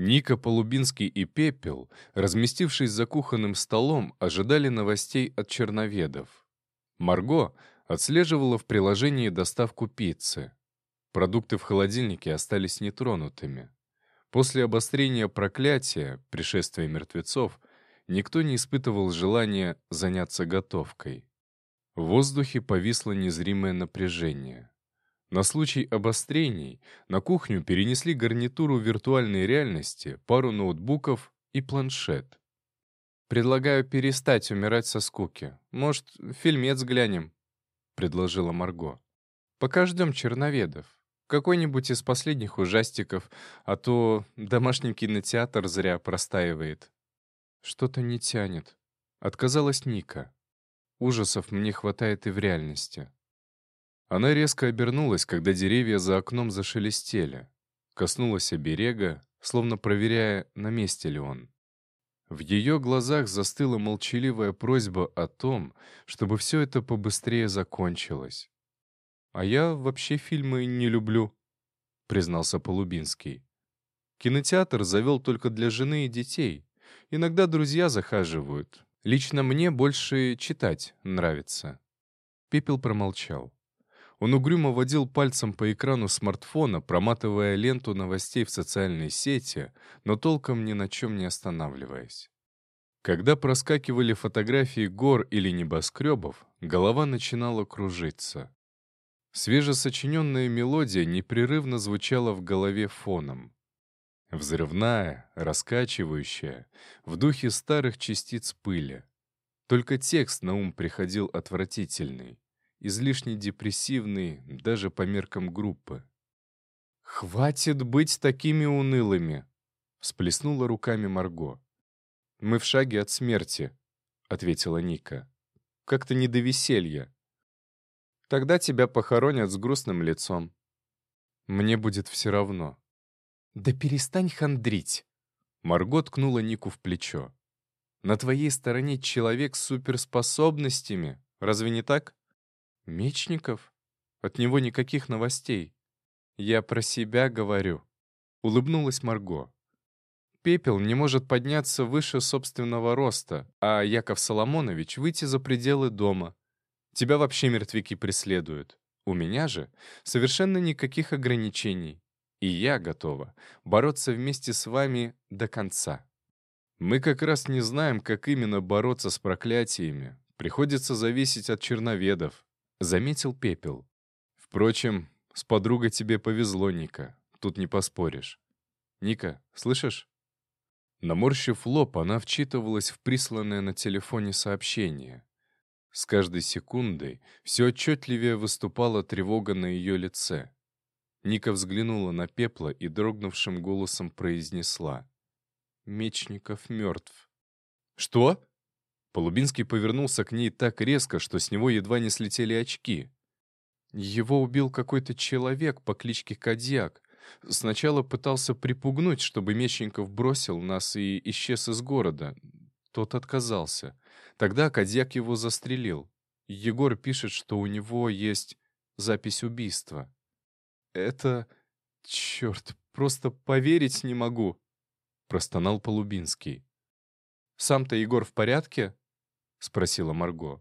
Ника Полубинский и Пепел, разместившись за кухонным столом, ожидали новостей от черноведов. Марго отслеживала в приложении доставку пиццы. Продукты в холодильнике остались нетронутыми. После обострения проклятия, пришествия мертвецов, никто не испытывал желания заняться готовкой. В воздухе повисло незримое напряжение. На случай обострений на кухню перенесли гарнитуру виртуальной реальности, пару ноутбуков и планшет. «Предлагаю перестать умирать со скуки. Может, фильмец глянем?» — предложила Марго. «Пока ждем черноведов. Какой-нибудь из последних ужастиков, а то домашний кинотеатр зря простаивает». «Что-то не тянет», — отказалась Ника. «Ужасов мне хватает и в реальности». Она резко обернулась, когда деревья за окном зашелестели. Коснулась оберега, словно проверяя, на месте ли он. В ее глазах застыла молчаливая просьба о том, чтобы все это побыстрее закончилось. «А я вообще фильмы не люблю», — признался Полубинский. «Кинотеатр завел только для жены и детей. Иногда друзья захаживают. Лично мне больше читать нравится». Пепел промолчал. Он угрюмо водил пальцем по экрану смартфона, проматывая ленту новостей в социальной сети, но толком ни на чем не останавливаясь. Когда проскакивали фотографии гор или небоскребов, голова начинала кружиться. Свежесочиненная мелодия непрерывно звучала в голове фоном. Взрывная, раскачивающая, в духе старых частиц пыли. Только текст на ум приходил отвратительный излишне депрессивный даже по меркам группы. «Хватит быть такими унылыми!» — всплеснула руками Марго. «Мы в шаге от смерти», — ответила Ника. «Как-то не до веселья. Тогда тебя похоронят с грустным лицом. Мне будет все равно». «Да перестань хандрить!» Марго ткнула Нику в плечо. «На твоей стороне человек с суперспособностями, разве не так?» Мечников? От него никаких новостей. Я про себя говорю. Улыбнулась Марго. Пепел не может подняться выше собственного роста, а Яков Соломонович выйти за пределы дома. Тебя вообще мертвяки преследуют. У меня же совершенно никаких ограничений. И я готова бороться вместе с вами до конца. Мы как раз не знаем, как именно бороться с проклятиями. Приходится зависеть от черноведов, Заметил пепел. Впрочем, с подругой тебе повезло, Ника. Тут не поспоришь. Ника, слышишь? Наморщив лоб, она вчитывалась в присланное на телефоне сообщение. С каждой секундой все отчетливее выступала тревога на ее лице. Ника взглянула на пепла и дрогнувшим голосом произнесла. «Мечников мертв». «Что?» Полубинский повернулся к ней так резко, что с него едва не слетели очки. Его убил какой-то человек по кличке Кадьяк. Сначала пытался припугнуть, чтобы Мечников бросил нас и исчез из города. Тот отказался. Тогда Кадьяк его застрелил. Егор пишет, что у него есть запись убийства. «Это... черт, просто поверить не могу!» — простонал Полубинский. «Сам-то Егор в порядке?» — спросила Марго.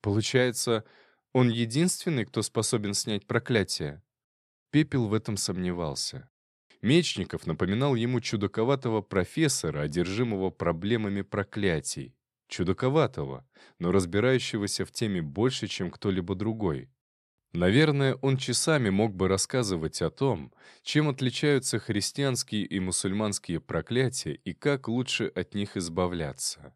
«Получается, он единственный, кто способен снять проклятие?» Пепел в этом сомневался. Мечников напоминал ему чудаковатого профессора, одержимого проблемами проклятий. Чудаковатого, но разбирающегося в теме больше, чем кто-либо другой. Наверное, он часами мог бы рассказывать о том, чем отличаются христианские и мусульманские проклятия и как лучше от них избавляться.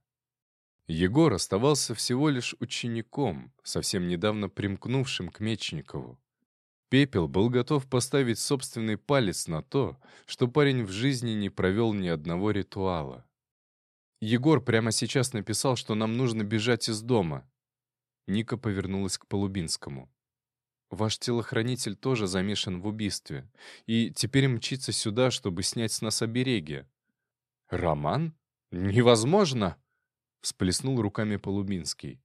Егор оставался всего лишь учеником, совсем недавно примкнувшим к Мечникову. Пепел был готов поставить собственный палец на то, что парень в жизни не провел ни одного ритуала. «Егор прямо сейчас написал, что нам нужно бежать из дома». Ника повернулась к Полубинскому. «Ваш телохранитель тоже замешан в убийстве, и теперь мчится сюда, чтобы снять с нас обереги». «Роман? Невозможно!» Всплеснул руками Полубинский.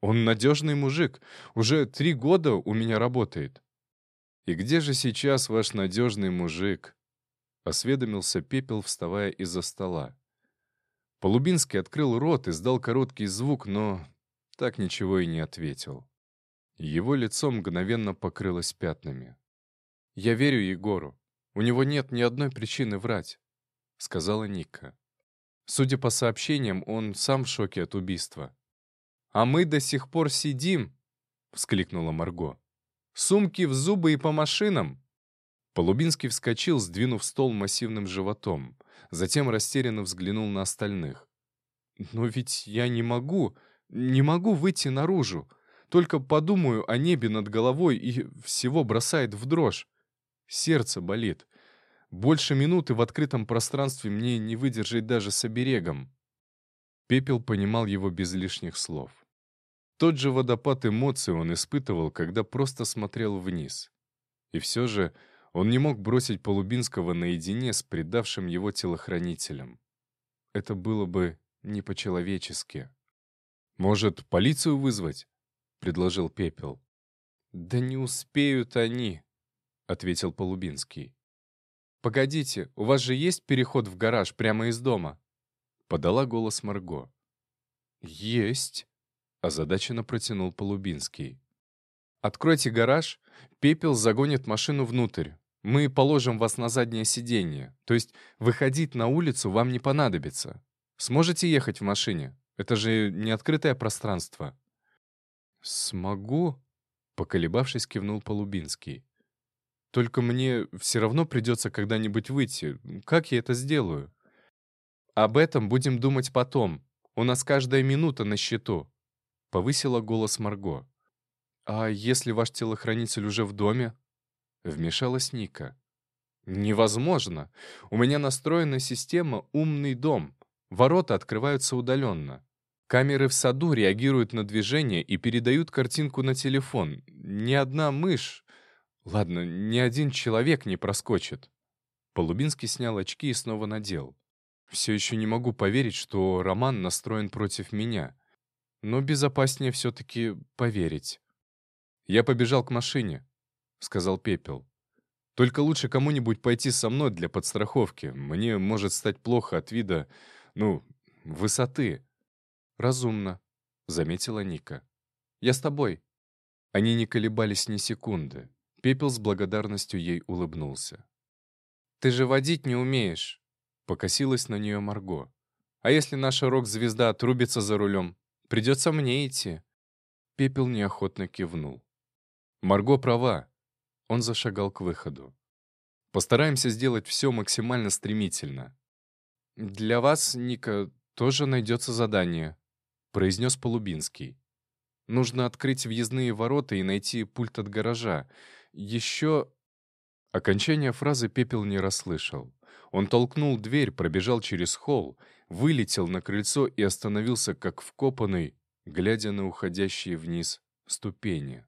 «Он надежный мужик. Уже три года у меня работает». «И где же сейчас ваш надежный мужик?» — осведомился Пепел, вставая из-за стола. Полубинский открыл рот, издал короткий звук, но так ничего и не ответил. Его лицо мгновенно покрылось пятнами. «Я верю Егору. У него нет ни одной причины врать», — сказала Ника. Судя по сообщениям, он сам в шоке от убийства. «А мы до сих пор сидим!» — вскликнула Марго. «Сумки в зубы и по машинам!» Полубинский вскочил, сдвинув стол массивным животом. Затем растерянно взглянул на остальных. «Но ведь я не могу, не могу выйти наружу. Только подумаю о небе над головой и всего бросает в дрожь. Сердце болит. Больше минуты в открытом пространстве мне не выдержать даже с оберегом». Пепел понимал его без лишних слов. Тот же водопад эмоций он испытывал, когда просто смотрел вниз. И все же он не мог бросить Полубинского наедине с предавшим его телохранителем. Это было бы не по-человечески. «Может, полицию вызвать?» — предложил Пепел. «Да не успеют они», — ответил Полубинский. «Погодите, у вас же есть переход в гараж прямо из дома?» — подала голос Марго. «Есть», — озадаченно протянул Полубинский. «Откройте гараж, Пепел загонит машину внутрь. Мы положим вас на заднее сиденье, то есть выходить на улицу вам не понадобится. Сможете ехать в машине? Это же не открытое пространство». «Смогу», — поколебавшись, кивнул Полубинский. «Только мне все равно придется когда-нибудь выйти. Как я это сделаю?» «Об этом будем думать потом. У нас каждая минута на счету», — повысила голос Марго. «А если ваш телохранитель уже в доме?» Вмешалась Ника. «Невозможно. У меня настроена система «Умный дом». Ворота открываются удаленно. Камеры в саду реагируют на движение и передают картинку на телефон. Ни одна мышь... Ладно, ни один человек не проскочит». Полубинский снял очки и снова надел. «Все еще не могу поверить, что Роман настроен против меня. Но безопаснее все-таки поверить». Я побежал к машине. — сказал Пепел. «Только лучше кому-нибудь пойти со мной для подстраховки. Мне может стать плохо от вида, ну, высоты». «Разумно», — заметила Ника. «Я с тобой». Они не колебались ни секунды. Пепел с благодарностью ей улыбнулся. «Ты же водить не умеешь», — покосилась на нее Марго. «А если наша рок-звезда отрубится за рулем? Придется мне идти». Пепел неохотно кивнул. «Марго права. Он зашагал к выходу. «Постараемся сделать все максимально стремительно». «Для вас, Ника, тоже найдется задание», — произнес Полубинский. «Нужно открыть въездные ворота и найти пульт от гаража. Еще...» Окончание фразы Пепел не расслышал. Он толкнул дверь, пробежал через холл, вылетел на крыльцо и остановился как вкопанный, глядя на уходящие вниз ступени.